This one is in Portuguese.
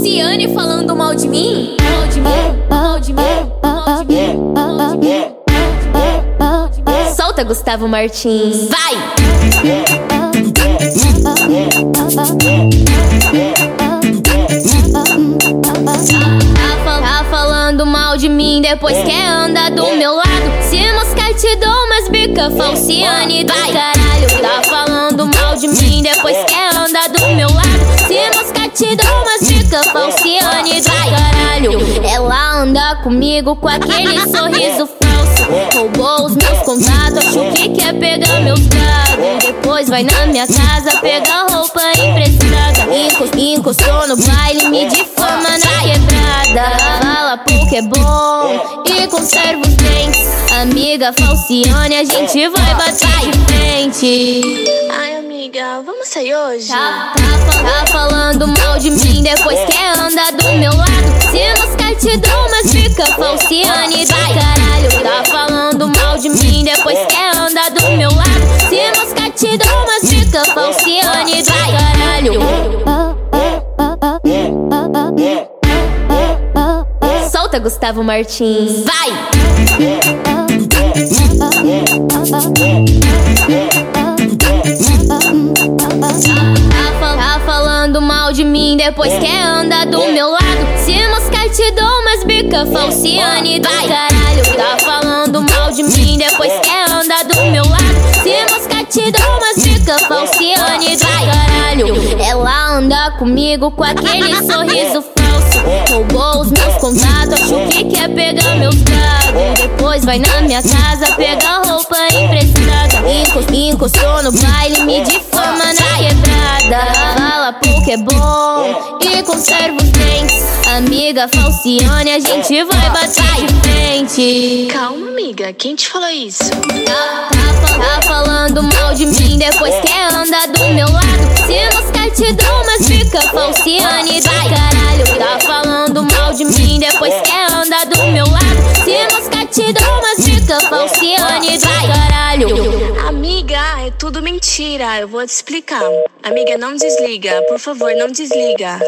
Falciane falando mal de mim? Mal de mim, mal de mim, mal de mim, mal de mim. Solta Gustavo Martins. Vai! Tá, tá falando mal de mim, depois quer andar do meu lado. Se moscar, te dou umas bica, Falciane do caralho. Tá falando mal de mim, depois quer andar do meu lado. Se moscar, te dou umas bica, Falciane do caralho. Ela anda comigo com aquele sorriso falso. Roubou os meus contatos, acho que quer pegar meus dados. Depois vai na minha casa pegar roupa emprestada. Enco- Encostou no baile, me difama na quebrada. Fala porque é bom e conserva os dentes. Amiga Falciane, a gente vai bater de frente. Amiga, vamos sair hoje? Tá, tá, fa- tá falando mal de mim, depois quer andar do meu lado. Se moscar, te dou umas bica, Falciane do caralho. Tá falando mal de mim, depois quer andar do meu lado. Se moscar, te dou umas bica, Falciane do caralho. Solta Gustavo Martins. Vai! Depois quer andar do meu lado. Se moscar, te dou umas bica, Falciane do caralho. Tá falando mal de mim, depois quer andar do meu lado. Se moscar, te dou umas bica, Falciane do caralho. Ela anda comigo com aquele sorriso falso. Roubou os meus contatos, acho que quer pegar meus dados. Depois vai na minha casa pegar roupa emprestada. Enco- Encostou no baile, me quebrada. Porque é bom e conserva os dentes. Amiga Falciane, a gente vai bater de frente. Calma, amiga, quem te falou isso? Tá, tá tá falando mal de mim, depois quer andar do meu lado. Se moscar, te dou umas bica, Falciane do caralho. Tá falando mal de mim, depois quer andar do meu lado. Se moscar, te dou tudo mentira. Eu vou te explicar. Amiga, não desliga. Por favor, não desliga.